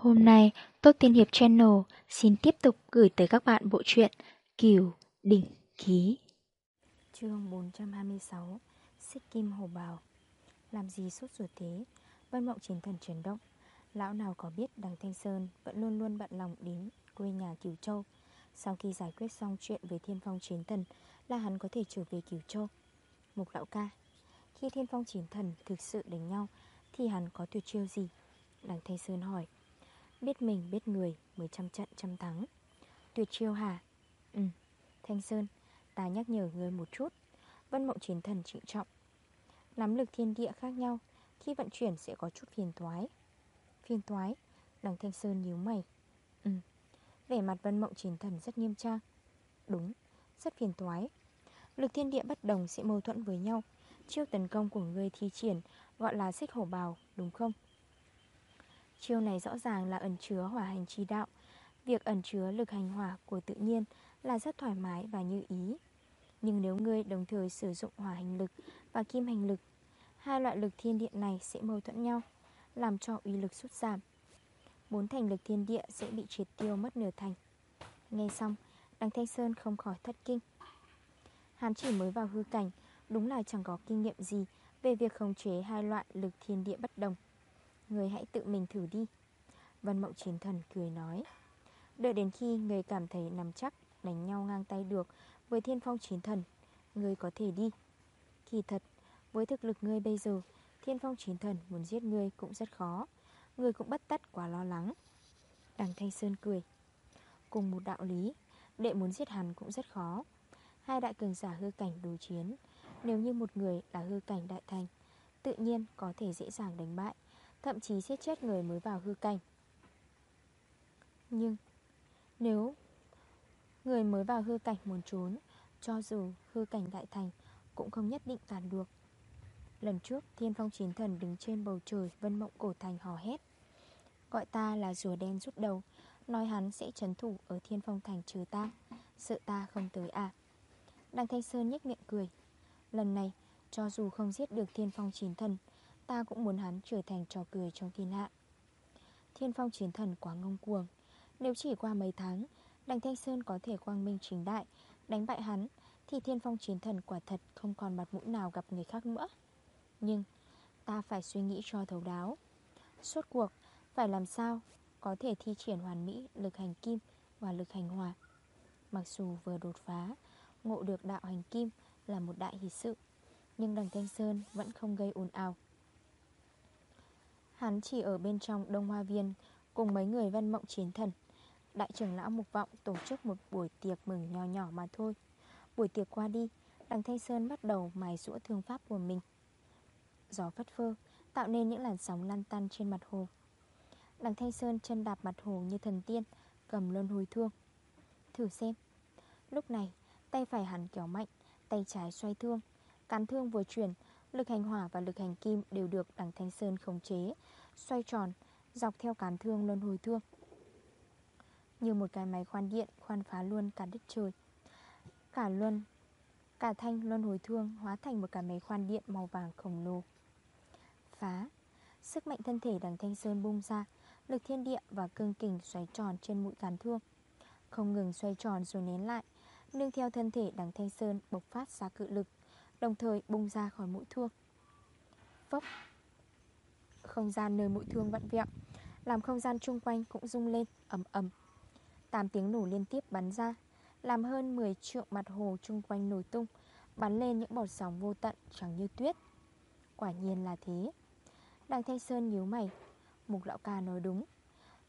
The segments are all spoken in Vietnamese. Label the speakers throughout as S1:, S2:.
S1: Hôm nay, Tốt Tiên Hiệp Channel xin tiếp tục gửi tới các bạn bộ truyện Kiều Đỉnh Ký.
S2: Chương 426 Xích Kim Hồ Bào Làm gì sốt ruột thế? Vân Mộng Chiến Thần chuyển động. Lão nào có biết đằng Thanh Sơn vẫn luôn luôn bận lòng đến quê nhà Kiều Châu. Sau khi giải quyết xong chuyện với Thiên Phong Chiến Thần là hắn có thể trở về Kiều Châu. Mục lão ca Khi Thiên Phong Chiến Thần thực sự đánh nhau thì hắn có tuyệt chiêu gì? Đằng Thanh Sơn hỏi Biết mình, biết người, mới trăm trận trăm thắng. Tuyệt chiêu hả? Ừ. Thanh Sơn, Ta nhắc nhở người một chút. Vân mộng chiến thần trịnh trọng. Nắm lực thiên địa khác nhau, Khi vận chuyển sẽ có chút phiền toái. Phiền toái? Đằng Thanh Sơn nhíu mày. Ừ. Vẻ mặt vân mộng chiến thần rất nghiêm trang. Đúng, Rất phiền toái. Lực thiên địa bất đồng sẽ mâu thuẫn với nhau. Chiêu tấn công của người thi triển, Gọi là xích hổ bào, đúng không? Chiêu này rõ ràng là ẩn chứa hỏa hành chi đạo. Việc ẩn chứa lực hành hỏa của tự nhiên là rất thoải mái và như ý. Nhưng nếu ngươi đồng thời sử dụng hỏa hành lực và kim hành lực Hai loại lực thiên địa này sẽ mâu thuẫn nhau Làm cho uy lực sút giảm. Bốn thành lực thiên địa sẽ bị triệt tiêu mất nửa thành. Nghe xong, đằng Thanh Sơn không khỏi thất kinh. Hắn chỉ mới vào hư cảnh Đúng là chẳng có kinh nghiệm gì Về việc khống chế hai loại lực thiên địa bất đồng. Người hãy tự mình thử đi. Vân Mộng Chiến Thần cười nói. Đợi đến khi người cảm thấy nằm chắc, Đánh nhau ngang tay được Với thiên phong chiến thần, Người có thể đi. Kỳ thật, với thực lực ngươi bây giờ, Thiên phong chiến thần muốn giết ngươi cũng rất khó. Ngươi cũng bất tất quá lo lắng. Đằng Thanh Sơn cười. Cùng một đạo lý, Đệ muốn giết hắn cũng rất khó. Hai đại cường giả hư cảnh đối chiến, Nếu như một người là hư cảnh đại thành, Tự nhiên có thể dễ dàng đánh bại. Thậm chí giết chết người mới vào hư cảnh. Nhưng Nếu Người mới vào hư cảnh muốn trốn, Cho dù hư cảnh đại thành, Cũng không nhất định cản được. Lần trước, thiên phong chiến thần đứng trên bầu trời Vân mộng cổ thành hò hét. Gọi ta là rùa đen rút đầu, Nói hắn sẽ trấn thủ ở thiên phong thành trừ ta, Sợ ta không tới à. Đăng Thanh Sơn nhếch miệng cười. Lần này, cho dù không giết được thiên phong chiến thần Ta cũng muốn hắn trở thành trò cười trong thiên hạ. Thiên phong chiến thần quá ngông cuồng. Nếu chỉ qua mấy tháng Đằng Thanh Sơn có thể quang minh chính đại, Đánh bại hắn, Thì thiên phong chiến thần quả thật không còn mặt mũi nào gặp người khác nữa. Nhưng, Ta phải suy nghĩ cho thấu đáo. Suốt cuộc, Phải làm sao Có thể thi triển hoàn mỹ lực hành kim Và lực hành hòa Mặc dù vừa đột phá, Ngộ được đạo hành kim là một đại hỷ sự, Nhưng đằng Thanh Sơn vẫn không gây ồn ào. Hắn chỉ ở bên trong Đông Hoa Viên, Cùng mấy người văn mộng chiến thần. Đại trưởng lão Mục Vọng tổ chức một buổi tiệc mừng nhỏ nhỏ mà thôi. Buổi tiệc qua đi, Đằng Thanh Sơn bắt đầu mài rũa thương pháp của mình. Gió phất phơ, Tạo nên những làn sóng lăn tăn trên mặt hồ. Đằng Thanh Sơn chân đạp mặt hồ như thần tiên, Cầm luân hồi thương. Thử xem. Lúc này, tay phải hắn kéo mạnh, Tay trái xoay thương. Cán thương vừa chuyển Lực hành hỏa và lực hành kim đều được đằng Thanh Sơn khống chế, Xoay tròn, Dọc theo cán thương luân hồi thương. Như một cái máy khoan điện Khoan phá luôn cả đất trời. Cả luân, Cả thanh luân hồi thương hóa thành một cái máy khoan điện màu vàng khổng lồ. Phá, Sức mạnh thân thể đằng Thanh Sơn bung ra, Lực thiên địa và cương kình xoay tròn trên mũi cán thương. Không ngừng xoay tròn rồi nén lại, Nương theo thân thể đằng Thanh Sơn bộc phát ra cự lực. Đồng thời bung ra khỏi mũi thương. Phốc. Không gian nơi mũi thương vặn vẹo, Làm không gian chung quanh cũng rung lên, ầm ầm. 8 tiếng nổ liên tiếp bắn ra, Làm hơn 10 triệu mặt hồ chung quanh nổi tung, Bắn lên những bọt sóng vô tận trắng như tuyết. Quả nhiên là thế. Đằng Thanh Sơn nhíu mày. Mục lão ca nói đúng.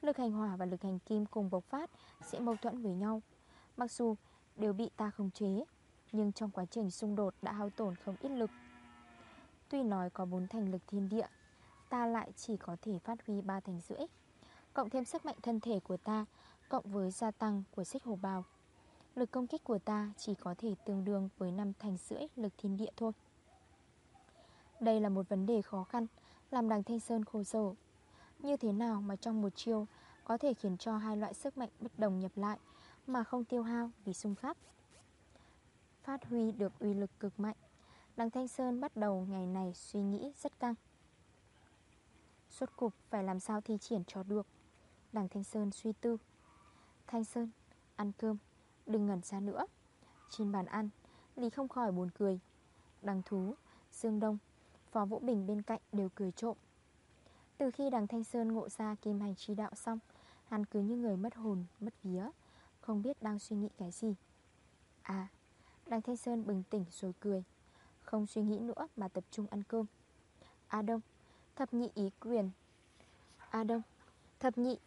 S2: Lực hành hỏa và lực hành kim cùng bộc phát Sẽ mâu thuẫn với nhau. Mặc dù đều bị ta khống chế nhưng trong quá trình xung đột đã hao tổn không ít lực. Tuy nói có 4 thành lực thiên địa, Ta lại chỉ có thể phát huy 3 thành rưỡi, Cộng thêm sức mạnh thân thể của ta, Cộng với gia tăng của xích hồ bào. Lực công kích của ta chỉ có thể tương đương với 5 thành rưỡi lực thiên địa thôi. Đây là một vấn đề khó khăn, Làm đằng Thanh Sơn khổ sở. Như thế nào mà trong một chiêu Có thể khiến cho hai loại sức mạnh bất đồng nhập lại Mà không tiêu hao vì xung khắc Phát huy được uy lực cực mạnh. Đằng Thanh Sơn bắt đầu ngày này suy nghĩ rất căng. Suốt cục phải làm sao thi triển cho được? Đằng Thanh Sơn suy tư. Thanh Sơn, ăn cơm, đừng ngẩn ra nữa. Trên bàn ăn, Lý không khỏi buồn cười. Đằng Thú, Dương Đông, Phó Vũ Bình bên cạnh đều cười trộm. Từ khi đằng Thanh Sơn ngộ ra kim hành chi đạo xong Hắn cứ như người mất hồn, mất vía Không biết đang suy nghĩ cái gì. À, đằng Thanh Sơn bừng tỉnh rồi cười. Không suy nghĩ nữa mà tập trung ăn cơm. A Đông, thập nhị ý quyền. A Đông, thập nhị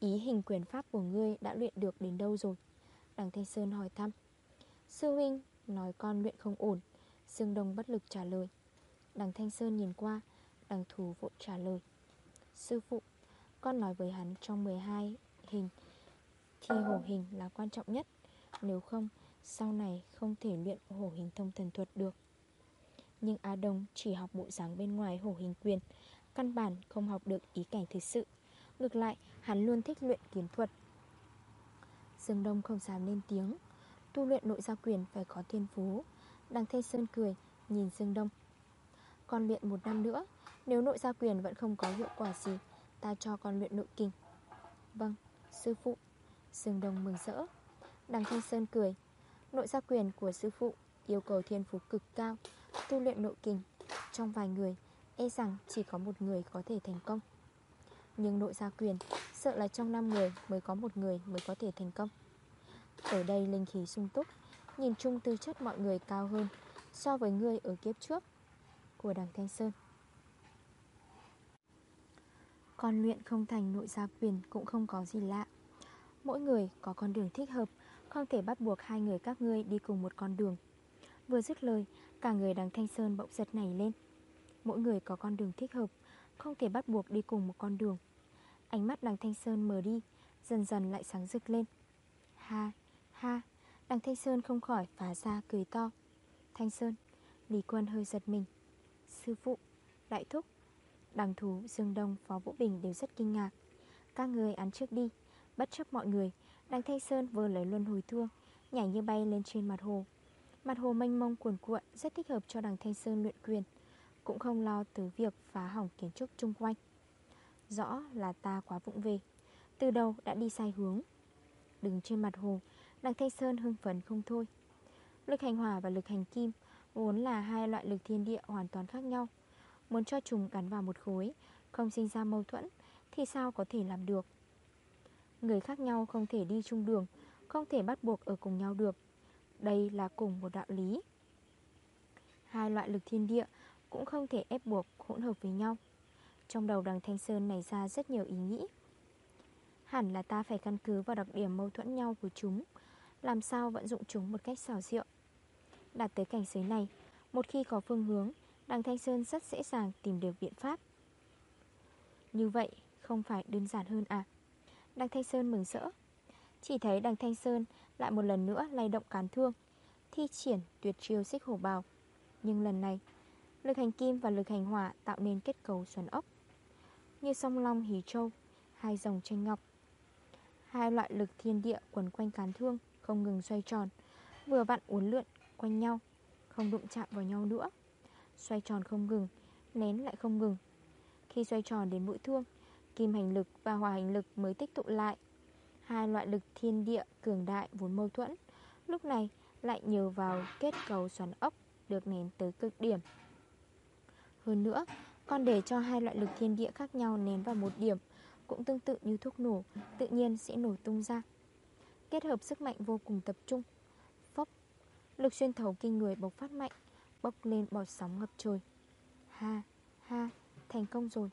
S2: Ý hình quyền pháp của ngươi đã luyện được đến đâu rồi? Đằng Thanh Sơn hỏi thăm. Sư huynh nói con luyện không ổn Dương Đông bất lực trả lời. Đằng Thanh Sơn nhìn qua Đằng Thú vội trả lời. Sư phụ Con nói với hắn trong 12 hình Thì hổ hình là quan trọng nhất. Nếu không sau này không thể luyện hổ hình thông thần thuật được. Nhưng Á Đông chỉ học bộ dáng bên ngoài hổ hình quyền Căn bản không học được ý cảnh thực sự. Ngược lại hắn luôn thích luyện kiếm thuật. Dương Đông không dám lên tiếng. Tu luyện nội gia quyền phải có thiên phú. Đằng Thanh Sơn cười Nhìn Dương Đông. Con luyện một năm nữa Nếu nội gia quyền vẫn không có hiệu quả gì Ta cho con luyện nội kinh. Vâng, sư phụ. Dương Đông mừng rỡ. Đằng Thanh Sơn cười Nội gia quyền của sư phụ Yêu cầu thiên phú cực cao, Tu luyện nội kinh Trong vài người E rằng chỉ có một người có thể thành công. Nhưng nội gia quyền Sợ là trong 5 người mới có một người mới có thể thành công. Ở đây linh khí sung túc, Nhìn chung tư chất mọi người cao hơn So với người ở kiếp trước Của đằng Thanh Sơn. Con luyện không thành nội gia quyền Cũng không có gì lạ. Mỗi người có con đường thích hợp không thể bắt buộc hai người các ngươi đi cùng một con đường. Vừa dứt lời Cả người đằng Thanh Sơn bỗng giật nảy lên. Mỗi người có con đường thích hợp Không thể bắt buộc đi cùng một con đường. Ánh mắt đằng Thanh Sơn mờ đi Dần dần lại sáng rực lên. Ha, ha Đằng Thanh Sơn không khỏi phá ra cười to. Thanh Sơn Lý Quân hơi giật mình. Sư phụ, đại thúc Đằng Thú, Dương Đông, Phó Vũ Bình đều rất kinh ngạc. Các người ăn trước đi Bất chấp mọi người Đằng Thanh Sơn vừa lấy luân hồi thương Nhảy như bay lên trên mặt hồ. Mặt hồ mênh mông cuồn cuộn, Rất thích hợp cho đằng Thanh Sơn luyện quyền, Cũng không lo từ việc phá hỏng kiến trúc chung quanh. Rõ là ta quá vụng về, Từ đầu đã đi sai hướng. Đứng trên mặt hồ Đằng Thanh Sơn hưng phấn không thôi. Lực hành hỏa và lực hành kim Vốn là hai loại lực thiên địa hoàn toàn khác nhau. Muốn cho chúng gắn vào một khối, Không sinh ra mâu thuẫn, Thì sao có thể làm được? Người khác nhau không thể đi chung đường, Không thể bắt buộc ở cùng nhau được. Đây là cùng một đạo lý. Hai loại lực thiên địa Cũng không thể ép buộc, hỗn hợp với nhau. Trong đầu đằng Thanh Sơn này ra rất nhiều ý nghĩ. Hẳn là ta phải căn cứ vào đặc điểm mâu thuẫn nhau của chúng, Làm sao vận dụng chúng một cách xảo diệu. Đạt tới cảnh giới này, Một khi có phương hướng, Đằng Thanh Sơn rất dễ dàng tìm được biện pháp. Như vậy, không phải đơn giản hơn à? Đăng Thanh Sơn mừng rỡ. Chỉ thấy đằng Thanh Sơn lại một lần nữa lay động cán thương, Thi triển tuyệt chiêu xích hổ bào. Nhưng lần này, Lực hành kim và lực hành hỏa tạo nên kết cấu xoắn ốc. Như song long hỉ trâu Hai dòng tranh ngọc. Hai loại lực thiên địa quần quanh cán thương Không ngừng xoay tròn, Vừa vặn uốn lượn quanh nhau, Không đụng chạm vào nhau nữa. Xoay tròn không ngừng, Nén lại không ngừng. Khi xoay tròn đến mũi thương Kim hành lực và hỏa hành lực mới tích tụ lại. Hai loại lực thiên địa cường đại vốn mâu thuẫn Lúc này lại nhờ vào kết cấu xoắn ốc Được nén tới cực điểm. Hơn nữa Còn để cho hai loại lực thiên địa khác nhau nén vào một điểm Cũng tương tự như thuốc nổ Tự nhiên sẽ nổ tung ra. Kết hợp sức mạnh vô cùng tập trung Phốc Lực xuyên thấu kinh người bộc phát mạnh Bốc lên bọt sóng ngập trời. Ha, ha, thành công rồi.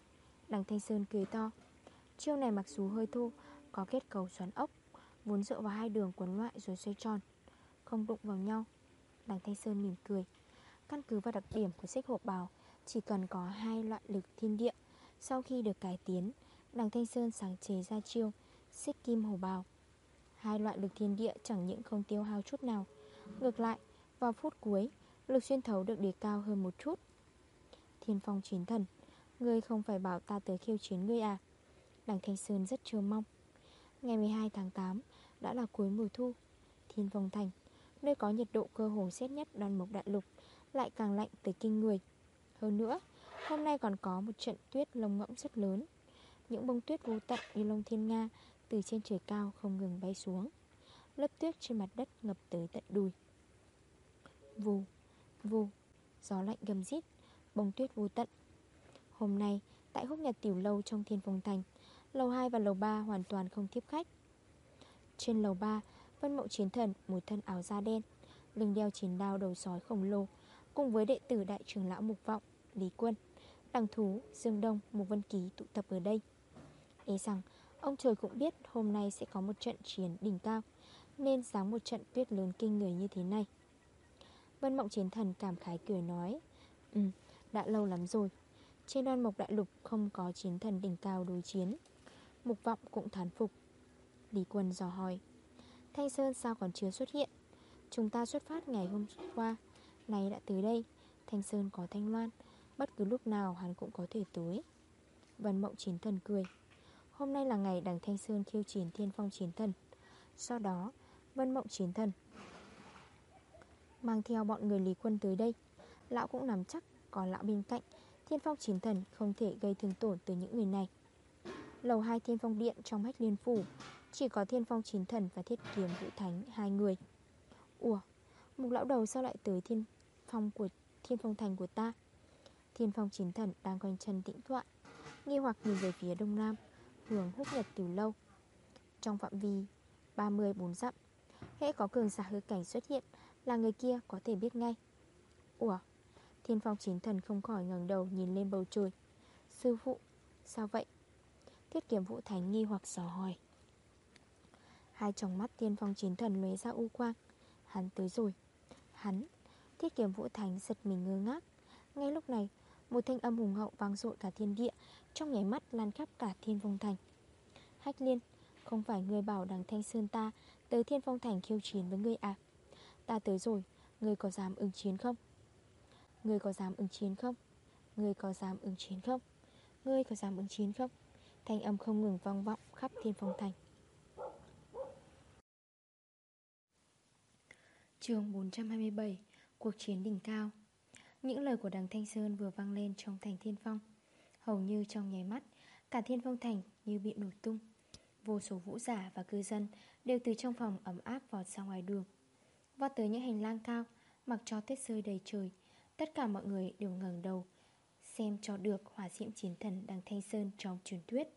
S2: Đằng Thanh Sơn cười to. Chiêu này mặc dù hơi thô Có kết cầu xoắn ốc Vốn dựa vào hai đường quấn loại rồi xoay tròn Không đụng vào nhau. Đằng Thanh Sơn mỉm cười. Căn cứ vào đặc điểm của sách hộp bào Chỉ cần có hai loại lực thiên địa Sau khi được cải tiến Đằng Thanh Sơn sáng chế ra chiêu Xích kim hổ bào. Hai loại lực thiên địa chẳng những không tiêu hao chút nào Ngược lại, vào phút cuối Lực xuyên thấu được đề cao hơn một chút. Thiên phong chiến thần Ngươi không phải bảo ta tới khiêu chiến ngươi à? Đằng Thanh Sơn rất chờ mong. Ngày 12 tháng 8 Đã là cuối mùa thu. Thiên vong thành Nơi có nhiệt độ cơ hồ xét nhất đoàn mộc đại lục Lại càng lạnh tới kinh người. Hơn nữa Hôm nay còn có một trận tuyết lông ngẫm rất lớn. Những bông tuyết vô tận như lông thiên nga Từ trên trời cao không ngừng bay xuống. Lớp tuyết trên mặt đất ngập tới tận đùi. Vù, vù Gió lạnh gầm rít Bông tuyết vô tận Hôm nay tại khúc nhật tiểu lâu trong thiên phong thành Lầu 2 và lầu 3 hoàn toàn không tiếp khách. Trên lầu 3 Vân mộng chiến thần một thân áo da đen Lưng đeo chiến đao đầu sói khổng lồ Cùng với đệ tử đại trưởng lão Mục Vọng Lý Quân Đằng Thú, Dương Đông, Mục Vân Ký tụ tập ở đây. E rằng ông trời cũng biết hôm nay sẽ có một trận chiến đỉnh cao Nên sáng một trận tuyết lớn kinh người như thế này. Vân Mộng Chiến Thần cảm khái cười nói Ừ, đã lâu lắm rồi trên đoan mộc đại lục không có chiến thần đỉnh cao đối chiến. Mục Vọng cũng thán phục. Lý Quân dò hỏi, Thanh Sơn sao còn chưa xuất hiện? Chúng ta xuất phát ngày hôm qua, Nay đã tới đây. Thanh Sơn có Thanh Loan, Bất cứ lúc nào hắn cũng có thể tới. Vân Mộng Chiến Thần cười, Hôm nay là ngày đằng Thanh Sơn khiêu chiến thiên phong chiến thần. Sau đó, Vân Mộng Chiến Thần Mang theo bọn người Lý Quân tới đây. Lão cũng nắm chắc Có lão bên cạnh Thiên phong chiến thần không thể gây thương tổn từ những người này. Lầu 2 thiên phong điện trong hách liên phủ, Chỉ có thiên phong chiến thần và thiết kiếm vũ thánh hai người. Ủa mục lão đầu sao lại tới thiên phong của, thiên phong thành của ta? Thiên phong chiến thần đang quanh chân tĩnh thoại Nghi hoặc nhìn về phía đông nam, Hướng húc nhật từ lâu. Trong phạm vi 34 dặm, Hễ có cường giả hư cảnh xuất hiện Là người kia có thể biết ngay. Ủa Thiên phong chiến thần không khỏi ngẩng đầu nhìn lên bầu trời. Sư phụ, Sao vậy? Thiết kiếm vũ thánh nghi hoặc sò hỏi. Hai tròng mắt thiên phong chiến thần lóe ra u quang. Hắn tới rồi. Hắn, Thiết kiếm vũ thánh giật mình ngơ ngác. Ngay lúc này, Một thanh âm hùng hậu vang dội cả thiên địa, Trong nháy mắt lan khắp cả thiên phong thành. Hách liên, Không phải người bảo đằng thanh sơn ta Tới thiên phong thành khiêu chiến với người à? Ta tới rồi Người có dám ứng chiến không? Người có dám ứng chiến không? Người có dám ứng chiến không? Người có dám ứng chiến không? Thanh âm không ngừng vang vọng khắp thiên phong thành. Chương 427 Cuộc chiến đỉnh cao. Những lời của đằng Thanh Sơn vừa vang lên trong thành thiên phong. Hầu như trong nháy mắt, Cả thiên phong thành như bị nổ tung. Vô số vũ giả và cư dân Đều từ trong phòng ấm áp vọt ra ngoài đường. Vọt tới những hành lang cao, Mặc cho tuyết rơi đầy trời Tất cả mọi người đều ngẩng đầu, Xem cho được hỏa diễm chiến thần đang Thanh Sơn trong truyền thuyết.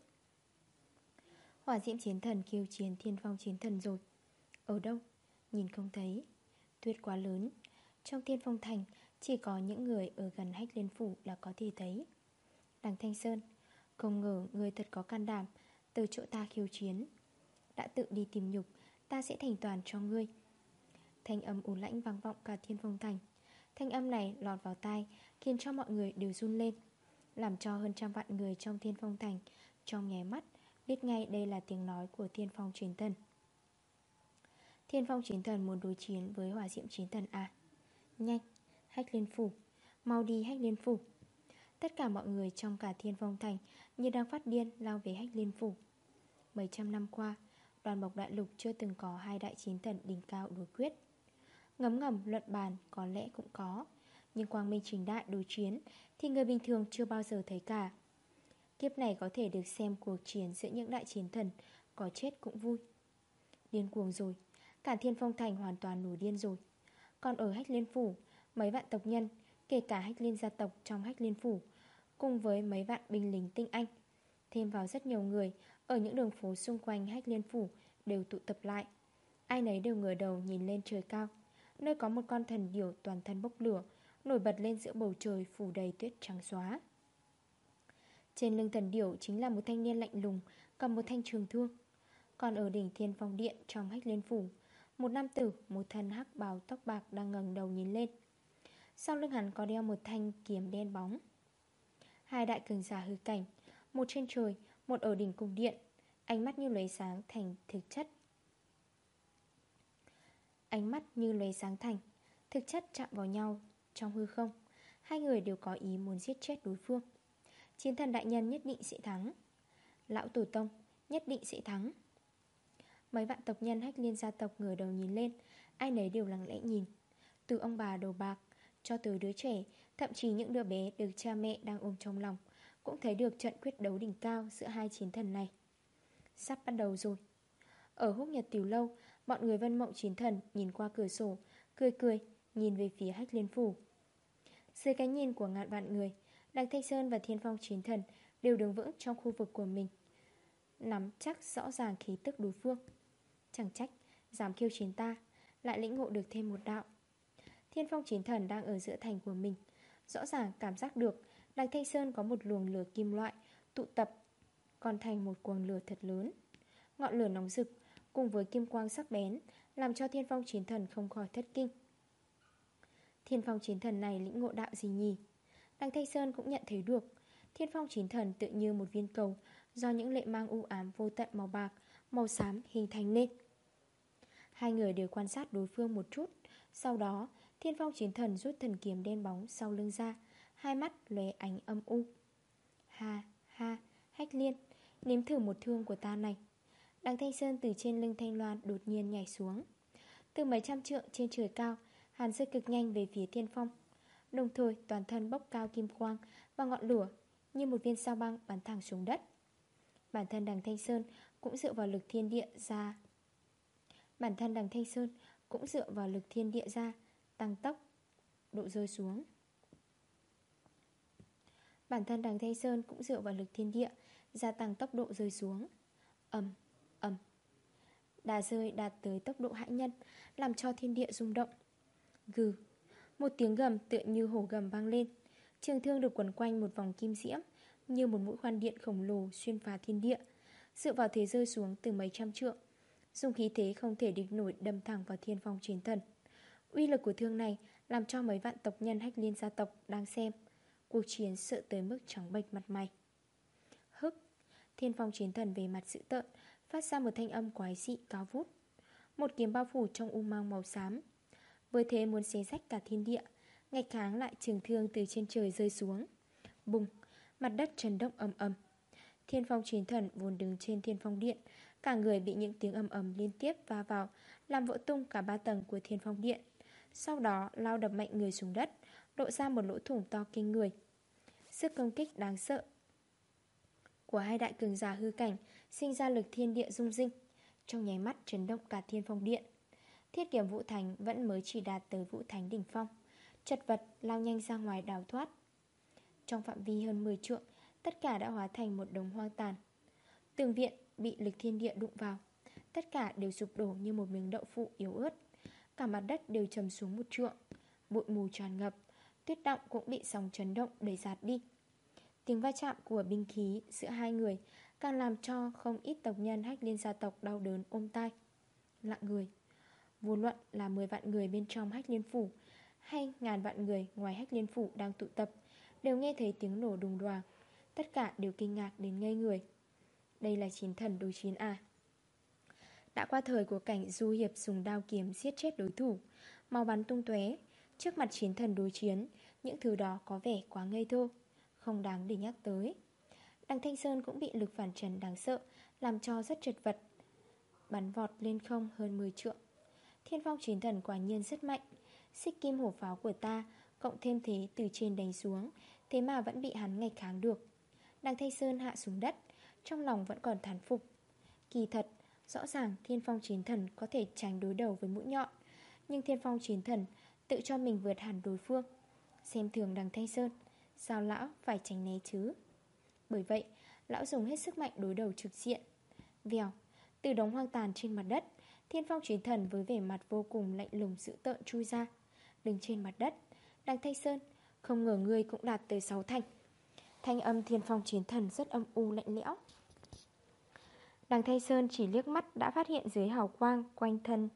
S2: Hỏa diễm chiến thần kêu chiến thiên phong chiến thần rồi. Ở đâu? Nhìn không thấy. Tuyết quá lớn. Trong thiên phong thành, Chỉ có những người ở gần hách liên phủ là có thể thấy. Đằng Thanh Sơn, Không ngờ người thật có can đảm Từ chỗ ta khiêu chiến. Đã tự đi tìm nhục, Ta sẽ thành toàn cho ngươi. Thanh âm u lãnh vang vọng cả thiên phong thành. Thanh âm này lọt vào tai, Khiến cho mọi người đều run lên, Làm cho hơn trăm vạn người trong thiên phong thành, Trong nháy mắt, Biết ngay đây là tiếng nói của thiên phong chiến thần. Thiên phong chiến thần muốn đối chiến với hỏa diệm chiến thần à Nhanh, Hách liên phủ, Mau đi hách liên phủ. Tất cả mọi người trong cả thiên phong thành Như đang phát điên lao về hách liên phủ. Mấy trăm năm qua, Đoàn bọc đại lục chưa từng có hai đại chiến thần đỉnh cao đối quyết Ngấm ngầm, luận bàn, có lẽ cũng có. Nhưng quang minh trình đại đối chiến, Thì người bình thường chưa bao giờ thấy cả. Kiếp này có thể được xem cuộc chiến giữa những đại chiến thần, Có chết cũng vui. Điên cuồng rồi, Cả thiên phong thành hoàn toàn nổi điên rồi. Còn ở hách liên phủ, Mấy vạn tộc nhân, Kể cả hách liên gia tộc trong hách liên phủ, Cùng với mấy vạn binh lính tinh anh, Thêm vào rất nhiều người Ở những đường phố xung quanh hách liên phủ Đều tụ tập lại. Ai nấy đều ngửa đầu nhìn lên trời cao. Nơi có một con thần điểu toàn thân bốc lửa Nổi bật lên giữa bầu trời phủ đầy tuyết trắng xóa. Trên lưng thần điểu chính là một thanh niên lạnh lùng Cầm một thanh trường thương. Còn ở đỉnh thiên phong điện trong hách liên phủ Một nam tử, một thân hắc bào tóc bạc đang ngẩng đầu nhìn lên. Sau lưng hắn có đeo một thanh kiếm đen bóng. Hai đại cường giả hư cảnh Một trên trời, một ở đỉnh cung điện Ánh mắt như lấy sáng thành thực chất. Ánh mắt như lấy sáng thành, Thực chất chạm vào nhau Trong hư không. Hai người đều có ý muốn giết chết đối phương. Chiến thần đại nhân nhất định sẽ thắng. Lão Tổ Tông nhất định sẽ thắng. Mấy vạn tộc nhân hách liên gia tộc ngửa đầu nhìn lên, Ai nấy đều lặng lẽ nhìn. Từ ông bà đầu bạc Cho tới đứa trẻ, Thậm chí những đứa bé được cha mẹ đang ôm trong lòng, Cũng thấy được trận quyết đấu đỉnh cao giữa hai chiến thần này. Sắp bắt đầu rồi. Ở húc nhật tiểu lâu Bọn người vân mộng chiến thần nhìn qua cửa sổ, Cười cười, Nhìn về phía hách liên phủ. Dưới cái nhìn của ngạn vạn người Đằng Thanh Sơn và Thiên Phong chiến thần Đều đứng vững trong khu vực của mình, Nắm chắc rõ ràng khí tức đối phương. Chẳng trách, Dám kêu chiến ta, Lại lĩnh ngộ được thêm một đạo. Thiên Phong chiến thần đang ở giữa thành của mình, Rõ ràng cảm giác được Đằng Thanh Sơn có một luồng lửa kim loại Tụ tập, Còn thành một cuồng lửa thật lớn. Ngọn lửa nóng rực Cùng với kim quang sắc bén, Làm cho thiên phong chiến thần không khỏi thất kinh. Thiên phong chiến thần này lĩnh ngộ đạo gì nhỉ? Đăng Thanh Sơn cũng nhận thấy được. Thiên phong chiến thần tự như một viên cầu, Do những lệ mang u ám vô tận màu bạc, Màu xám hình thành nên. Hai người đều quan sát đối phương một chút. Sau đó, Thiên phong chiến thần rút thần kiếm đen bóng sau lưng ra, Hai mắt lóe ánh âm u. Ha ha, Hách liên, Nếm thử một thương của ta này. Đặng Thanh Sơn từ trên lưng Thanh Loan đột nhiên nhảy xuống. Từ mấy trăm trượng trên trời cao Hàn rơi cực nhanh về phía thiên phong. Đồng thời toàn thân bốc cao kim quang Và ngọn lửa Như một viên sao băng bắn thẳng xuống đất. Bản thân đằng Thanh Sơn cũng dựa vào lực thiên địa ra Bản thân đằng Thanh Sơn cũng dựa vào lực thiên địa ra Tăng tốc Độ rơi xuống. Bản thân đằng Thanh Sơn cũng dựa vào lực thiên địa Gia tăng tốc độ rơi xuống. Âm, Đà rơi đạt tới tốc độ hãi nhân, Làm cho thiên địa rung động. Gừ. Một tiếng gầm tựa như hổ gầm vang lên. Trường thương được quấn quanh một vòng kim diễm, Như một mũi khoan điện khổng lồ xuyên phá thiên địa, Dựa vào thế rơi xuống từ mấy trăm trượng. Dùng khí thế không thể địch nổi đâm thẳng vào thiên phong chiến thần Uy lực của thương này làm cho mấy vạn tộc nhân hách liên gia tộc đang xem. Cuộc chiến sợ tới mức trắng bệch mặt mày. Hức. Thiên phong chiến thần về mặt sự tợn Phát ra một thanh âm quái dị cao vút. Một kiếm bao phủ trong u mang màu xám. Với thế muốn xé rách cả thiên địa Ngạch kháng lại trường thương từ trên trời rơi xuống. Bùng, Mặt đất chấn động ầm ầm. Thiên phong chiến thần vốn đứng trên thiên phong điện, Cả người bị những tiếng ầm ầm liên tiếp va vào, Làm vỡ tung cả ba tầng của thiên phong điện. Sau đó, lao đập mạnh người xuống đất, Lộ ra một lỗ thủng to kinh người. Sức công kích đáng sợ Của hai đại cường giả hư cảnh Sinh ra lực thiên địa rung rinh. Trong nháy mắt chấn động cả thiên phong điện, Thiết kiểm vũ thành vẫn mới chỉ đạt tới vũ thánh đỉnh phong. Chật vật lao nhanh ra ngoài đào thoát. Trong phạm vi hơn 10 trượng, Tất cả đã hóa thành một đống hoang tàn. Tường viện bị lực thiên địa đụng vào, Tất cả đều sụp đổ như một miếng đậu phụ yếu ớt. Cả mặt đất đều trầm xuống một trượng, Bụi mù tràn ngập, Tuyết động cũng bị sóng chấn động đẩy giạt đi. Tiếng va chạm của binh khí giữa hai người Càng làm cho không ít tộc nhân hách liên gia tộc đau đớn ôm tay Lặng người. Vô luận là 10 vạn người bên trong hách liên phủ Hay ngàn vạn người ngoài hách liên phủ đang tụ tập, Đều nghe thấy tiếng nổ đùng đoàng Tất cả đều kinh ngạc đến ngây người. Đây là chiến thần đối chiến à Đã qua thời của cảnh du hiệp dùng đao kiếm giết chết đối thủ Màu bắn tung tué Trước mặt chiến thần đối chiến, Những thứ đó có vẻ quá ngây thơ, Không đáng để nhắc tới. Đằng Thanh Sơn cũng bị lực phản trần đáng sợ Làm cho rất trật vật. Bắn vọt lên không hơn 10 trượng. Thiên phong chiến thần quả nhiên rất mạnh. Xích kim hổ pháo của ta Cộng thêm thế từ trên đánh xuống Thế mà vẫn bị hắn ngày kháng được. Đằng Thanh Sơn hạ xuống đất Trong lòng vẫn còn thán phục. Kỳ thật, rõ ràng thiên phong chiến thần Có thể tránh đối đầu với mũi nhọn Nhưng thiên phong chiến thần Tự cho mình vượt hẳn đối phương. Xem thường đằng Thanh Sơn Sao lão phải tránh né chứ? Bởi vậy, lão dùng hết sức mạnh đối đầu trực diện. Vèo, Từ đống hoang tàn trên mặt đất, Thiên phong chiến thần với vẻ mặt vô cùng lạnh lùng dữ tợn chui ra. Đứng trên mặt đất, Đằng thay Sơn, Không ngờ ngươi cũng đạt tới 6 thành. Thanh âm thiên phong chiến thần rất âm u lạnh lẽo. Đằng thay Sơn chỉ liếc mắt đã phát hiện dưới hào quang quanh thân.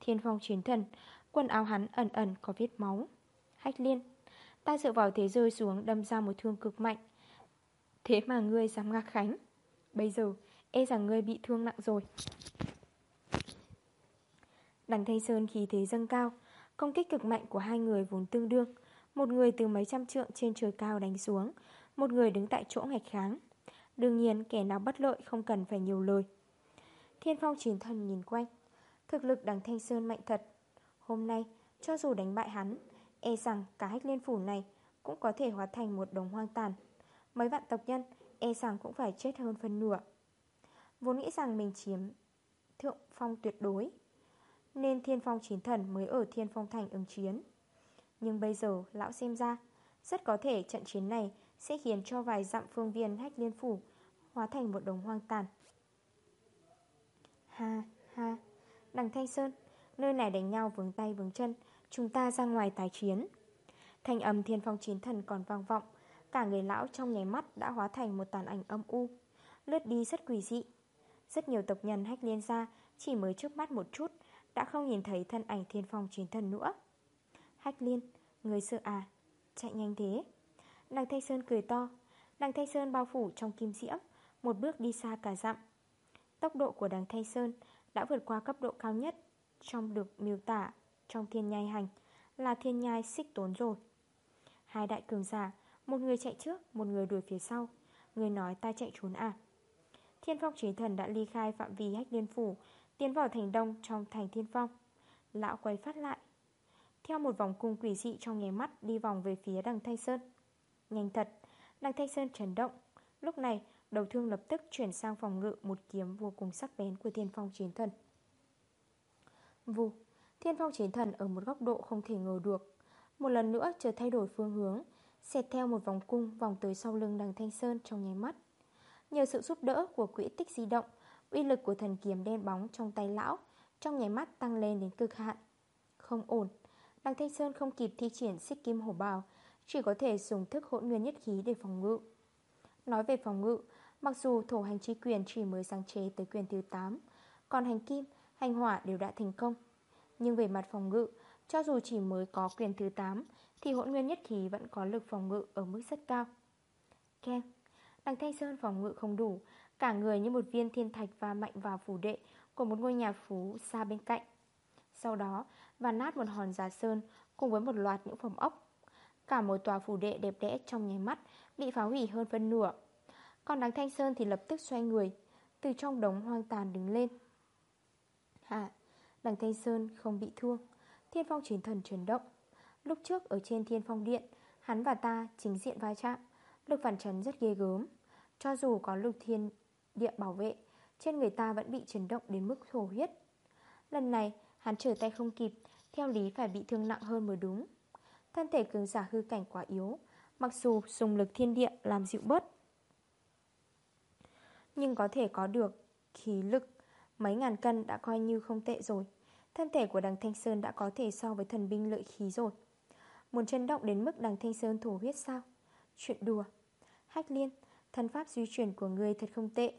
S2: Thiên phong chiến thần, Quần áo hắn ẩn ẩn có vết máu. Hách liên, Ta dựa vào thế rơi xuống đâm ra một thương cực mạnh. Thế mà ngươi dám ngạc khánh. Bây giờ e rằng ngươi bị thương nặng rồi. Đằng Thanh Sơn khí thế dâng cao, Công kích cực mạnh của hai người vốn tương đương. Một người từ mấy trăm trượng trên trời cao đánh xuống, Một người đứng tại chỗ ngạch kháng. Đương nhiên, kẻ nào bất lợi không cần phải nhiều lời. Thiên phong chiến thần nhìn quanh, Thực lực đằng Thanh Sơn mạnh thật. Hôm nay, cho dù đánh bại hắn E rằng cả hách liên phủ này Cũng có thể hóa thành một đống hoang tàn. Mấy vạn tộc nhân E rằng cũng phải chết hơn phân nửa. Vốn nghĩ rằng mình chiếm Thượng phong tuyệt đối, Nên thiên phong chiến thần mới ở thiên phong thành ứng chiến. Nhưng bây giờ, lão xem ra, Rất có thể trận chiến này Sẽ khiến cho vài dặm phương viên hách liên phủ Hóa thành một đống hoang tàn. Ha ha, Đằng Thanh Sơn, Nơi này đánh nhau vướng tay vướng chân, Chúng ta ra ngoài tái chiến. Thanh âm thiên phong chiến thần còn vang vọng Cả người lão trong nháy mắt đã hóa thành một tàn ảnh âm u. Lướt đi rất quỷ dị. Rất nhiều tộc nhân hách liên ra Chỉ mới trước mắt một chút, Đã không nhìn thấy thân ảnh thiên phong chiến thần nữa. Hách liên, Người sợ à? Chạy nhanh thế. Đằng Thanh Sơn cười to. Đằng Thanh Sơn bao phủ trong kim diễm, Một bước đi xa cả dặm. Tốc độ của đằng Thanh Sơn đã vượt qua cấp độ cao nhất Trong được miêu tả trong thiên nhai hành Là thiên nhai xích tốn rồi. Hai đại cường giả một người chạy trước, một người đuổi phía sau. Người nói ta chạy trốn à? Thiên phong Chế thần đã ly khai phạm vi hách liên phủ Tiến vào thành đông trong thành thiên phong. Lão quay phát lại. Theo một vòng cung quỷ dị trong nháy mắt Đi vòng về phía đằng Thanh Sơn. Nhanh thật, đằng Thanh Sơn chấn động. Lúc này đầu thương lập tức chuyển sang phòng ngự Một kiếm vô cùng sắc bén của thiên phong chiến thần. Vù Thiên phong chiến thần ở một góc độ không thể ngờ được. Một lần nữa chờ thay đổi phương hướng Xẹt theo một vòng cung vòng tới sau lưng đằng Thanh Sơn trong nháy mắt. Nhờ sự giúp đỡ của quỹ tích di động uy lực của thần kiếm đen bóng trong tay lão Trong nháy mắt tăng lên đến cực hạn. Không ổn Đằng Thanh Sơn không kịp thi triển xích kim hổ bào Chỉ có thể dùng thức hỗn nguyên nhất khí để phòng ngự. Nói về phòng ngự Mặc dù thổ hành chi quyền chỉ mới sáng chế tới quyền thứ 8 Còn hành kim, hành hỏa đều đã thành công. Nhưng về mặt phòng ngự Cho dù chỉ mới có quyền thứ 8 thì hỗn nguyên nhất khí vẫn có lực phòng ngự ở mức rất cao. Keng, Đằng Thanh Sơn phòng ngự không đủ. Cả người như một viên thiên thạch và mạnh vào phủ đệ Của một ngôi nhà phú xa bên cạnh. Sau đó và nát một hòn giả sơn Cùng với một loạt những phòng ốc. Cả một tòa phủ đệ đẹp đẽ trong nháy mắt Bị phá hủy hơn phân nửa. Còn đằng Thanh Sơn thì lập tức xoay người Từ trong đống hoang tàn đứng lên. Hạ, Đằng Thanh Sơn không bị thương. Thiên phong chiến thần chuyển động. Lúc trước ở trên thiên phong điện, Hắn và ta chính diện vai chạm. Lực phản chấn rất ghê gớm. Cho dù có lực thiên địa bảo vệ, Trên người ta vẫn bị chấn động đến mức thổ huyết. Lần này, hắn trở tay không kịp, Theo lý phải bị thương nặng hơn mới đúng. Thân thể cường giả hư cảnh quá yếu, Mặc dù dùng lực thiên địa làm dịu bớt, Nhưng có thể có được khí lực Mấy ngàn cân đã coi như không tệ rồi. Thân thể của đằng Thanh Sơn đã có thể so với thần binh lợi khí rồi. Muốn chấn động đến mức đằng Thanh Sơn thổ huyết sao? Chuyện đùa. Hách liên, Thân pháp di chuyển của người thật không tệ.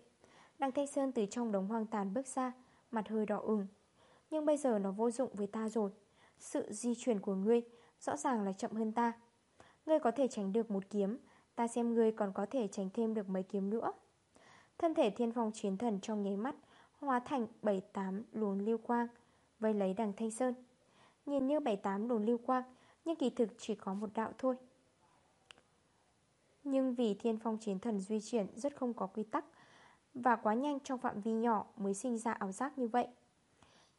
S2: Đằng Thanh Sơn từ trong đống hoang tàn bước ra, Mặt hơi đỏ ửng. Nhưng bây giờ nó vô dụng với ta rồi. Sự di chuyển của ngươi Rõ ràng là chậm hơn ta. Ngươi có thể tránh được một kiếm, Ta xem ngươi còn có thể tránh thêm được mấy kiếm nữa. Thân thể thiên phong chiến thần trong nháy mắt Hóa thành 78 luồng lưu quang, Vây lấy đằng Thanh Sơn. Nhìn như 78 luồng lưu quang nhưng kỳ thực chỉ có một đạo thôi. Nhưng vì thiên phong chiến thần duy chuyển Rất không có quy tắc Và quá nhanh trong phạm vi nhỏ Mới sinh ra ảo giác như vậy.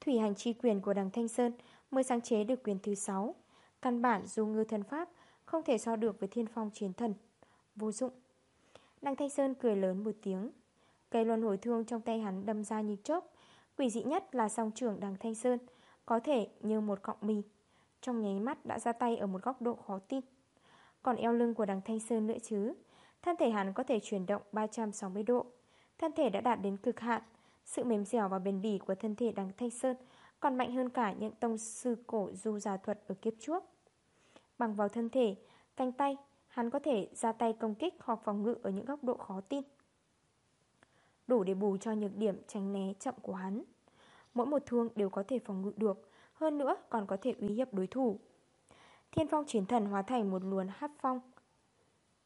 S2: Thủy hành chi quyền của đằng Thanh Sơn Mới sáng chế được quyền thứ 6 Căn bản dù ngư thần pháp Không thể so được với thiên phong chiến thần, Vô dụng. Đăng Thanh Sơn cười lớn một tiếng. Cây luân hồi thương trong tay hắn đâm ra như chớp. Quỷ dị nhất là song trưởng đằng Thanh Sơn Có thể như một cọng mì. Trong nháy mắt đã ra tay ở một góc độ khó tin. Còn eo lưng của đằng Thanh Sơn nữa chứ? Thân thể hắn có thể chuyển động 360 độ. Thân thể đã đạt đến cực hạn. Sự mềm dẻo và bền bỉ của thân thể đằng Thanh Sơn Còn mạnh hơn cả những tông sư cổ du giả thuật ở kiếp trước. Bằng vào thân thể, cánh tay Hắn có thể ra tay công kích hoặc phòng ngự ở những góc độ khó tin. Đủ để bù cho nhược điểm tránh né chậm của hắn. Mỗi một thương đều có thể phòng ngự được hơn nữa, còn có thể uy hiếp đối thủ. Thiên phong chiến thần hóa thành một luồng hấp phong.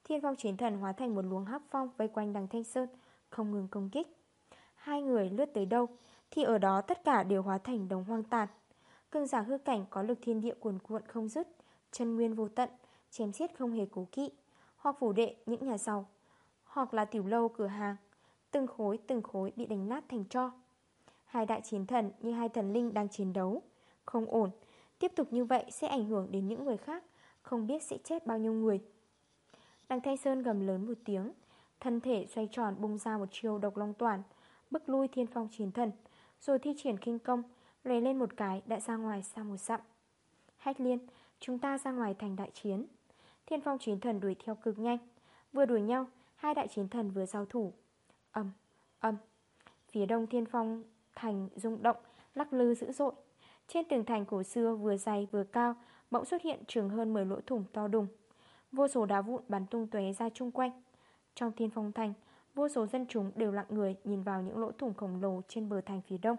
S2: Thiên phong chiến thần hóa thành một luồng hấp phong Vây quanh đằng Thanh Sơn, Không ngừng công kích. Hai người lướt tới đâu, Thì ở đó tất cả đều hóa thành đồng hoang tàn. Cương giả hư cảnh có lực thiên địa cuồn cuộn không dứt, Chân nguyên vô tận, Chém xiết không hề cố kỵ. Hoặc phủ đệ những nhà giàu, Hoặc là tiểu lâu, cửa hàng, Từng khối từng khối bị đánh nát thành cho Hai đại chiến thần như hai thần linh đang chiến đấu. Không ổn. Tiếp tục như vậy sẽ ảnh hưởng đến những người khác Không biết sẽ chết bao nhiêu người. Đằng Thanh Sơn gầm lớn một tiếng Thân thể xoay tròn bung ra một chiêu độc long toàn Bức lui thiên phong chiến thần Rồi thi triển kinh công Lấy lên một cái đã ra ngoài xa một dặm. Hách liên Chúng ta ra ngoài thành đại chiến. Thiên phong chiến thần đuổi theo cực nhanh Vừa đuổi nhau Hai đại chiến thần vừa giao thủ. Âm, âm Phía đông thiên phong thành rung động Lắc lư dữ dội. Trên tường thành cổ xưa vừa dày vừa cao Bỗng xuất hiện trường hơn 10 lỗ thủng to đùng. Vô số đá vụn bắn tung tuế ra chung quanh. Trong thiên phong thành Vô số dân chúng đều lặng người Nhìn vào những lỗ thủng khổng lồ trên bờ thành phía đông.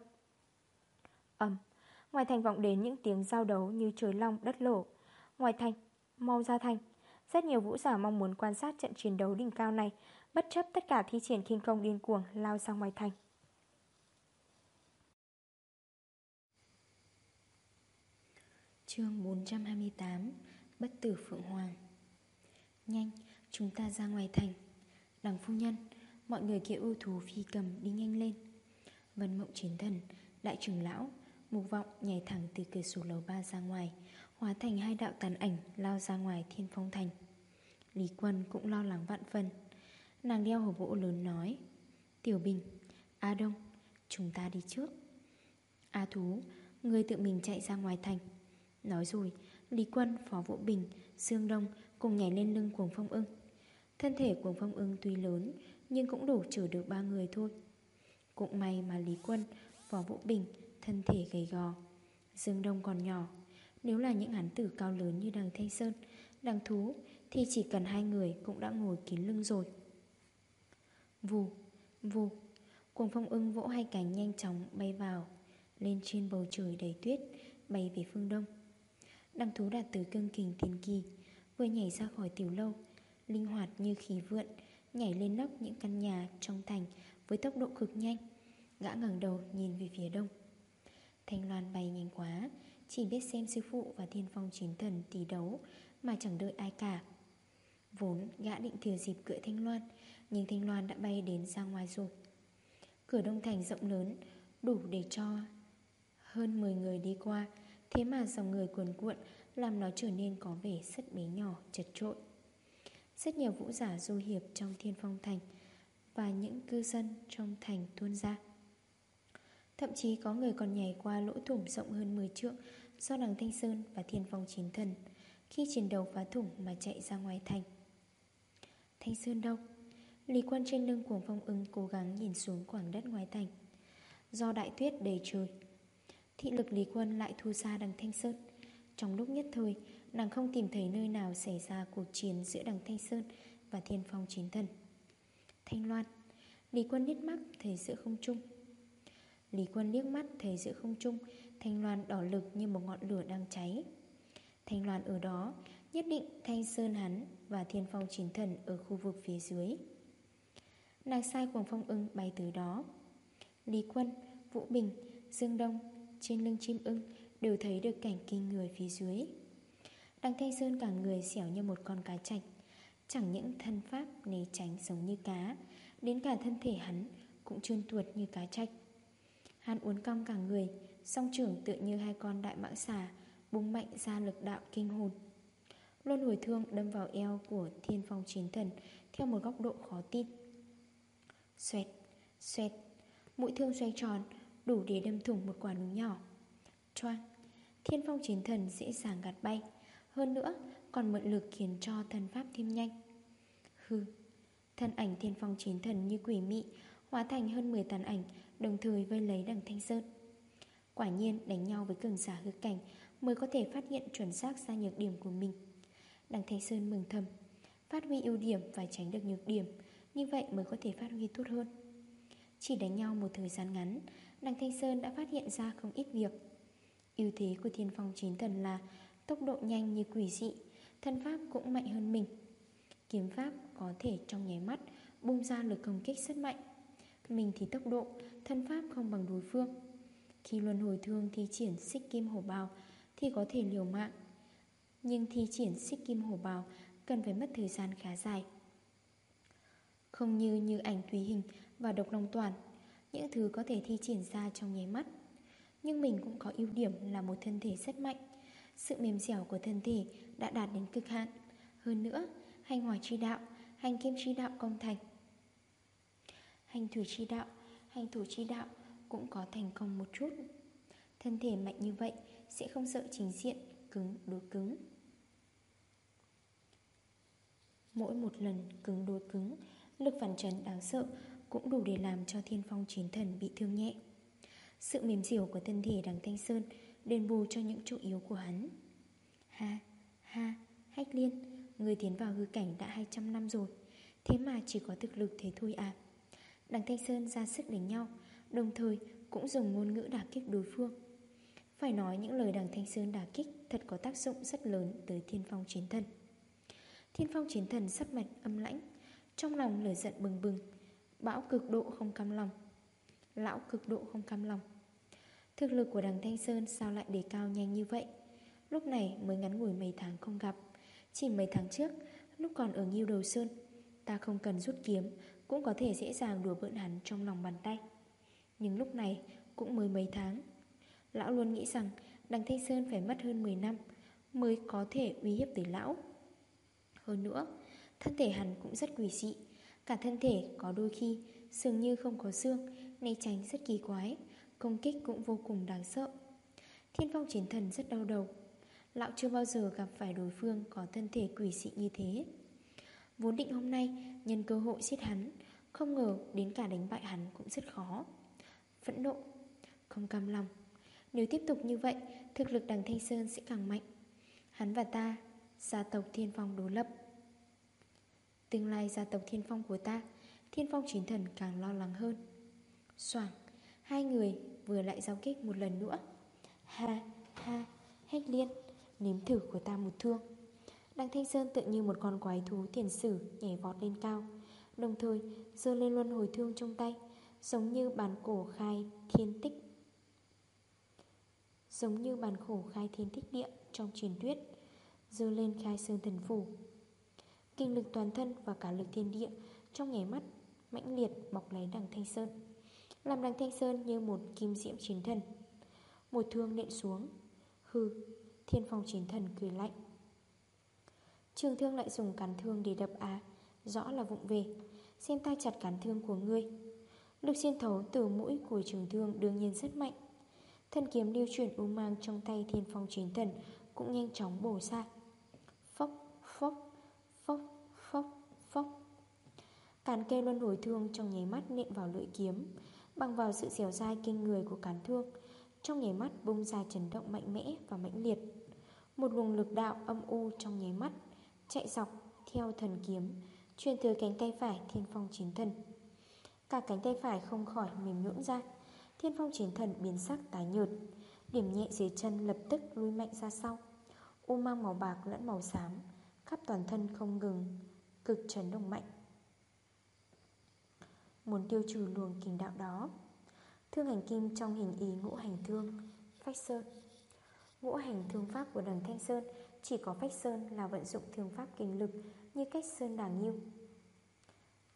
S2: Âm Ngoài thành vọng đến những tiếng giao đấu như trời long đất lổ. Ngoài thành, mau ra thành. Rất nhiều vũ giả mong muốn quan sát trận chiến đấu đỉnh cao này Bất chấp tất cả thi triển kinh công điên cuồng lao sang ngoài thành.
S1: Chương 428 Bất tử Phượng Hoàng. Nhanh, chúng ta ra ngoài thành. Đằng phu nhân Mọi người kia ưu thú phi cầm đi nhanh lên. Vân mộng chiến thần Đại trưởng lão Mục vọng nhảy thẳng từ cửa sổ lầu ba ra ngoài Hóa thành hai đạo tàn ảnh Lao ra ngoài thiên phong thành. Lý quân cũng lo lắng vạn phần. Nàng đeo hổ vỗ lớn nói Tiểu Bình, A Đông Chúng ta đi trước. A Thú, người tự mình chạy ra ngoài thành. Nói rồi Lý Quân, Phó Vũ Bình, Sương Đông Cùng nhảy lên lưng cuồng phong ưng. Thân thể cuồng phong ưng tuy lớn Nhưng cũng đủ chở được ba người thôi. Cũng may mà Lý Quân, Phó Vũ Bình Thân thể gầy gò. Dương Đông còn nhỏ Nếu là những hắn tử cao lớn như đằng Thanh Sơn Đằng Thú Thì chỉ cần hai người cũng đã ngồi kín lưng rồi. Vù, vù Cuồng phong ưng vỗ hai cánh nhanh chóng bay vào Lên trên bầu trời đầy tuyết Bay về phương đông. Đăng thú đạt từ cương kình tiền kỳ, Vừa nhảy ra khỏi tiểu lâu, Linh hoạt như khí vượn, Nhảy lên nóc những căn nhà trong thành Với tốc độ cực nhanh, Gã ngẩng đầu nhìn về phía đông. Thanh Loan bay nhanh quá, Chỉ biết xem sư phụ và thiên phong chiến thần tỷ đấu Mà chẳng đợi ai cả. Vốn gã định thừa dịp cưỡi Thanh Loan, Nhưng Thanh Loan đã bay đến ra ngoài rồi. Cửa đông thành rộng lớn, Đủ để cho hơn 10 người đi qua Thế mà dòng người cuồn cuộn, Làm nó trở nên có vẻ rất bé nhỏ, chật trội. Rất nhiều vũ giả du hiệp trong thiên phong thành Và những cư dân trong thành tuôn ra. Thậm chí có người còn nhảy qua lỗ thủng rộng hơn 10 trượng Do đằng Thanh Sơn và thiên phong chiến thần Khi chiến đấu phá thủng mà chạy ra ngoài thành. Thanh Sơn đâu? Lý quan trên lưng cuồng phong ưng cố gắng nhìn xuống quảng đất ngoài thành. Do đại tuyết đầy trời Thị lực Lý Quân lại thu xa đằng Thanh Sơn. Trong lúc nhất thời Nàng không tìm thấy nơi nào xảy ra cuộc chiến Giữa đằng Thanh Sơn và Thiên Phong Chiến Thần. Thanh Loan Lý Quân liếc mắt thấy giữa không trung. Lý Quân liếc mắt thấy giữa không trung Thanh Loan đỏ lực như một ngọn lửa đang cháy. Thanh Loan ở đó Nhất định Thanh Sơn hắn Và Thiên Phong Chiến Thần ở khu vực phía dưới. Nàng sai cuồng phong ưng bay từ đó. Lý Quân, Vũ Bình, Dương Đông trên lưng chim ưng Đều thấy được cảnh kinh người phía dưới. Đằng Thanh Sơn cả người xẻo như một con cá chạch Chẳng những thân pháp né tránh giống như cá Đến cả thân thể hắn Cũng trơn tuột như cá chạch. Hắn uốn cong cả người Song trưởng tựa như hai con đại mãng xà Bung mạnh ra lực đạo kinh hồn. Luân hồi thương đâm vào eo của thiên phong chiến thần Theo một góc độ khó tin. Xoẹt, xoẹt Mũi thương xoay tròn Đủ để đâm thủng một quả núi nhỏ. Choang, Thiên phong chiến thần dễ dàng gạt bay. Hơn nữa, còn mượn lực khiến cho thần pháp thêm nhanh. Hừ, Thân ảnh thiên phong chiến thần như quỷ mị, Hóa thành hơn 10 tàn ảnh, Đồng thời vây lấy đằng Thanh Sơn. Quả nhiên, đánh nhau với cường giả hư cảnh Mới có thể phát hiện chuẩn xác ra nhược điểm của mình. Đằng Thanh Sơn mừng thầm, Phát huy ưu điểm và tránh được nhược điểm, Như vậy mới có thể phát huy tốt hơn. Chỉ đánh nhau một thời gian ngắn Đằng Thanh Sơn đã phát hiện ra không ít việc. Ưu thế của thiên phong chiến thần là Tốc độ nhanh như quỷ dị, Thân pháp cũng mạnh hơn mình. Kiếm pháp có thể trong nháy mắt Bung ra lực công kích rất mạnh. Mình thì tốc độ, Thân pháp không bằng đối phương. Khi luân hồi thương thi triển xích kim hổ bào Thì có thể liều mạng. Nhưng thi triển xích kim hổ bào Cần phải mất thời gian khá dài. Không như như ảnh thúy hình Và độc long toàn những thứ có thể thi triển ra trong nháy mắt Nhưng mình cũng có ưu điểm là một thân thể rất mạnh Sự mềm dẻo của thân thể đã đạt đến cực hạn Hơn nữa, hành hỏa chi đạo, hành kim chi đạo công thành. Hành thủy chi đạo, hành thổ chi đạo cũng có thành công một chút. Thân thể mạnh như vậy sẽ không sợ trình diện cứng đối cứng. Mỗi một lần cứng đối cứng, lực phản trần đáng sợ cũng đủ để làm cho thiên phong chiến thần bị thương nhẹ. Sự mềm dẻo của thân thể đằng Thanh Sơn đền bù cho những chỗ yếu của hắn. Ha, ha, hách liên, người tiến vào hư cảnh đã 200 năm rồi, thế mà chỉ có thực lực thế thôi à. Đằng Thanh Sơn ra sức đánh nhau, đồng thời cũng dùng ngôn ngữ đả kích đối phương. Phải nói những lời đằng Thanh Sơn đả kích thật có tác dụng rất lớn tới thiên phong chiến thần. Thiên phong chiến thần sắc mặt âm lãnh, trong lòng lửa giận bừng bừng, bão cực độ không cam lòng. Lão cực độ không cam lòng. Thực lực của đằng Thanh Sơn sao lại đề cao nhanh như vậy? Lúc này mới ngắn ngủi mấy tháng không gặp. Chỉ mấy tháng trước, lúc còn ở Nghiêu Đầu Sơn, ta không cần rút kiếm, cũng có thể dễ dàng đùa bỡn hắn trong lòng bàn tay. Nhưng lúc này cũng mới mấy tháng. Lão luôn nghĩ rằng đằng Thanh Sơn phải mất hơn 10 năm mới có thể uy hiếp tới lão. Hơn nữa, thân thể hắn cũng rất quỷ dị. Cả thân thể có đôi khi dường như không có xương, né tránh rất kỳ quái, công kích cũng vô cùng đáng sợ. Thiên phong chiến thần rất đau đầu. Lão chưa bao giờ gặp phải đối phương có thân thể quỷ dị như thế. Vốn định hôm nay nhân cơ hội giết hắn, không ngờ đến cả đánh bại hắn cũng rất khó. Phẫn nộ, không cam lòng. Nếu tiếp tục như vậy, thực lực đằng Thanh Sơn sẽ càng mạnh. Hắn và ta, gia tộc Thiên Phong đối lập. Tương lai gia tộc Thiên Phong của ta, Thiên Phong chiến thần càng lo lắng hơn. Soảng, hai người vừa lại giao kích một lần nữa. Ha, ha, hách liên, nếm thử của ta một thương. Đăng Thanh Sơn tự như một con quái thú tiền sử nhảy vọt lên cao, đồng thời dơ lên luân hồi thương trong tay, giống như bàn cổ khai thiên tích. Giống như bàn khổ khai thiên tích địa trong truyền thuyết, dơ lên khai sơn thần phủ. Kinh lực toàn thân và cả lực thiên địa trong nháy mắt mãnh liệt bọc lấy đằng Thanh Sơn, làm đằng Thanh Sơn như một kim diễm chiến thần. Một thương nện xuống, hư, thiên phong chiến thần cười lạnh. Trường thương lại dùng cán thương để đập á Rõ là vụng về Xem tay chặt cán thương của ngươi Lực xuyên thấu từ mũi của trường thương đương nhiên rất mạnh Thân kiếm lưu chuyển u mang trong tay thiên phong chiến thần Cũng nhanh chóng bổ ra phốc, phốc, phốc, Cán kê luân hồi thương trong nháy mắt nện vào lưỡi kiếm Bằng vào sự dẻo dai kinh người của cán thương Trong nháy mắt bung ra chấn động mạnh mẽ và mãnh liệt. Một luồng lực đạo âm u trong nháy mắt Chạy dọc theo thần kiếm Truyền từ cánh tay phải thiên phong chiến thần. Cả cánh tay phải không khỏi mềm nhũn ra Thiên phong chiến thần biến sắc tái nhợt Điểm nhẹ dưới chân lập tức lui mạnh ra sau. U mang màu bạc lẫn màu xám Khắp toàn thân không ngừng Cực chấn động mạnh. Muốn tiêu trừ luồng kinh đạo đó, Thương hành kim trong hình ý ngũ hành thương, Phách sơn. Ngũ hành thương pháp của đằng Thanh Sơn chỉ có phách sơn là vận dụng thương pháp kinh lực Như cách sơn đàng nhiêu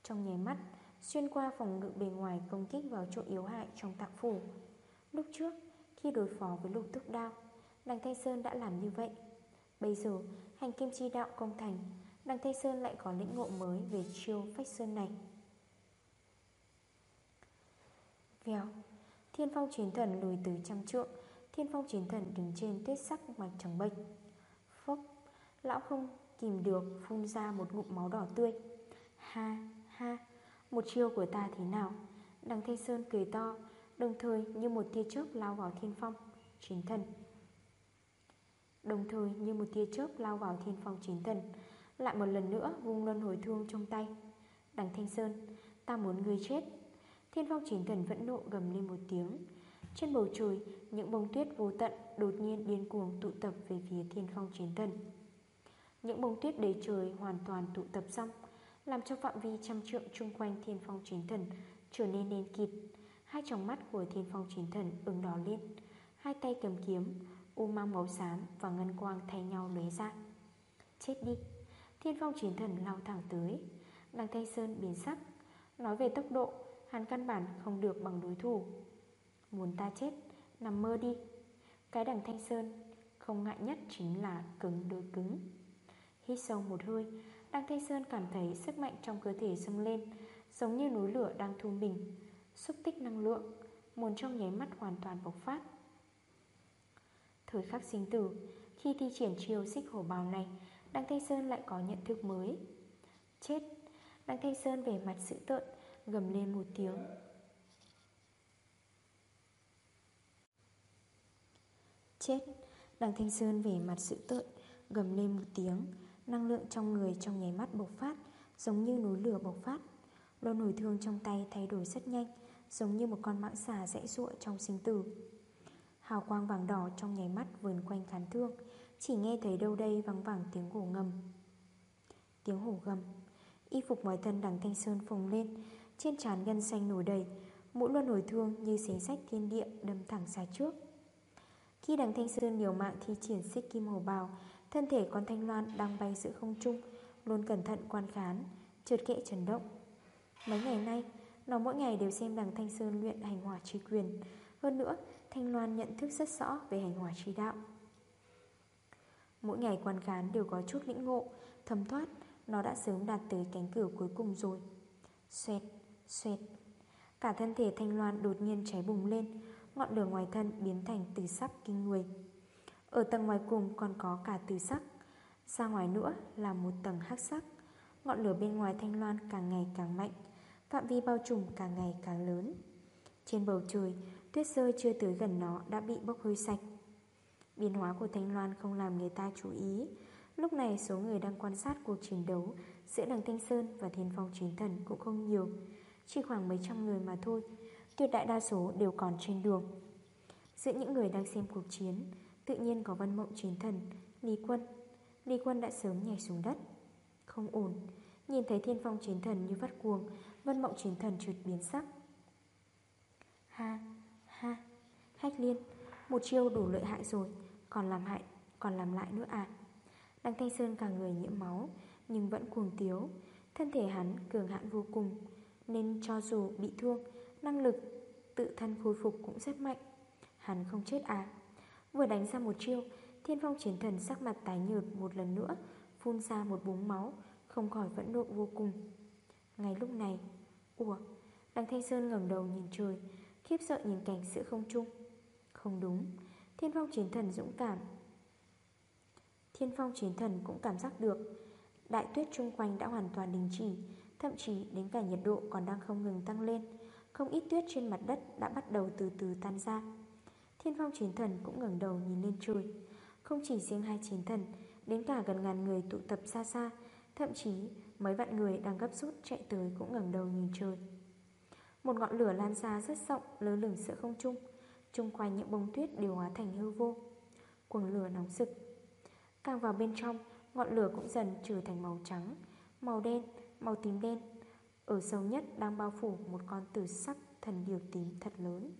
S1: Trong nháy mắt, Xuyên qua phòng ngự bề ngoài công kích vào chỗ yếu hại trong tạng phủ. Lúc trước, Khi đối phó với lục tức đao, Đằng Thanh Sơn đã làm như vậy. Bây giờ, hành kim chi đạo công thành Đằng Thanh Sơn lại có lĩnh ngộ mới Về chiêu phách sơn này. Vèo, Thiên phong chiến thần lùi từ trăm trượng, Thiên phong chiến thần đứng trên tuyết sắc mạch trắng bệch. Phốc, Lão không kìm được phun ra một ngụm máu đỏ tươi. Ha ha, Một chiêu của ta thế nào? Đằng Thanh Sơn cười to, Đồng thời như một tia chớp lao vào thiên phong Chiến thần. Đồng thời như một tia chớp lao vào thiên phong chiến thần lại một lần nữa vung luân hồi thương trong tay. Đằng Thanh Sơn, Ta muốn người chết. Thiên phong chiến thần vẫn nộ gầm lên một tiếng. Trên bầu trời, Những bông tuyết vô tận đột nhiên điên cuồng tụ tập về phía thiên phong chiến thần. Những bông tuyết đầy trời hoàn toàn tụ tập xong, Làm cho phạm vi trăm trượng chung quanh thiên phong chiến thần trở nên đen kịt. Hai tròng mắt của thiên phong chiến thần ửng đỏ lên. Hai tay cầm kiếm, U mang màu xám và ngân quang thay nhau lóe ra. Chết đi. Thiên phong chiến thần lao thẳng tới. Đằng Thanh Sơn biến sắc. Nói về tốc độ, Hắn căn bản không được bằng đối thủ. Muốn ta chết, Nằm mơ đi. Cái đằng Thanh Sơn, không ngại nhất chính là cứng đối cứng. Hít sâu một hơi Đăng Thanh Sơn cảm thấy sức mạnh trong cơ thể dâng lên, Giống như núi lửa đang thu mình. Xúc tích năng lượng, Muốn trong nháy mắt hoàn toàn bộc phát. Thời khắc sinh tử, Khi thi triển chiêu xích hổ bào này Đăng Thanh Sơn lại có nhận thức mới. Chết. Đăng Thanh Sơn về mặt sự tợn, Gầm lên một tiếng. Chết. Đăng Thanh Sơn về mặt sự tợn, Gầm lên một tiếng. Năng lượng trong người trong nháy mắt bộc phát, Giống như núi lửa bộc phát. Lô nổi thương trong tay thay đổi rất nhanh, Giống như một con mãng xà dãy ruộng trong sinh tử. Hào quang vàng đỏ trong nháy mắt vườn quanh khán thương chỉ nghe thấy đâu đây vắng vẳng tiếng hổ ngầm. Tiếng hổ gầm. Y phục ngoài thân đằng thanh sơn phồng lên. Trên trán gân xanh nổi đầy. Mũi luân hồi thương như xé sách thiên địa Đâm thẳng ra trước. Khi đằng thanh sơn liều mạng thi triển xích kim hổ bào, Thân thể con thanh loan đang bay giữa không trung, Luôn cẩn thận quan khán Trượt kệ chấn động. Mấy ngày nay, Nó mỗi ngày đều xem đằng Thanh Sơn luyện hành hỏa trí quyền. Hơn nữa, Thanh Loan nhận thức rất rõ về hành hỏa trí đạo. Mỗi ngày quan khán đều có chút lĩnh ngộ Thấm thoát Nó đã sớm đạt tới cánh cửa cuối cùng rồi. Xoẹt, xoẹt. Cả thân thể Thanh Loan đột nhiên cháy bùng lên Ngọn lửa ngoài thân biến thành từ sắc kinh người. Ở tầng ngoài cùng còn có cả từ sắc Ra ngoài nữa là một tầng hắc sắc. Ngọn lửa bên ngoài Thanh Loan càng ngày càng mạnh Phạm vi bao trùm càng ngày càng lớn. Trên bầu trời Tuyết rơi chưa tới gần nó đã bị bốc hơi sạch. Biến hóa của Thanh Loan không làm người ta chú ý. Lúc này số người đang quan sát cuộc chiến đấu Giữa đằng Thanh Sơn và Thiên Phong Chiến Thần cũng không nhiều. Chỉ khoảng mấy trăm người mà thôi Tuyệt đại đa số đều còn trên đường. Giữa những người đang xem cuộc chiến Tự nhiên có văn Mộng Chiến Thần Lý Quân. Lý Quân đã sớm nhảy xuống đất. Không ổn Nhìn thấy Thiên Phong Chiến Thần như vắt cuồng văn Mộng Chiến Thần trượt biến sắc. Ha, ha Hách liên Một chiêu đủ lợi hại rồi. Còn làm hại, còn làm lại nữa à? Đăng Thanh Sơn cả người nhiễm máu Nhưng vẫn cuồng tiếu. Thân thể hắn cường hạn vô cùng Nên cho dù bị thương Năng lực tự thân khôi phục cũng rất mạnh. Hắn không chết à? Vừa đánh ra một chiêu Thiên phong chiến thần sắc mặt tái nhợt một lần nữa Phun ra một búng máu Không khỏi vẫn nộ vô cùng. Ngay lúc này Ủa Đăng Thanh Sơn ngẩng đầu nhìn trời Khiếp sợ nhìn cảnh sự không chung, Không đúng Thiên phong chiến thần dũng cảm. Thiên phong chiến thần cũng cảm giác được Đại tuyết chung quanh đã hoàn toàn đình chỉ, Thậm chí đến cả nhiệt độ còn đang không ngừng tăng lên. Không ít tuyết trên mặt đất đã bắt đầu từ từ tan ra. Thiên phong chiến thần cũng ngẩng đầu nhìn lên trời. Không chỉ riêng hai chiến thần, Đến cả gần ngàn người tụ tập xa xa, Thậm chí mấy vạn người đang gấp rút chạy tới cũng ngẩng đầu nhìn trời. Một ngọn lửa lan ra rất rộng, lơ lửng giữa không trung. Trung quanh những bông tuyết đều hóa thành hư vô. Cuồng lửa nóng rực. Càng vào bên trong Ngọn lửa cũng dần trở thành màu trắng Màu đen, màu tím đen. Ở sâu nhất đang bao phủ một con tử sắc thần điều tím thật lớn.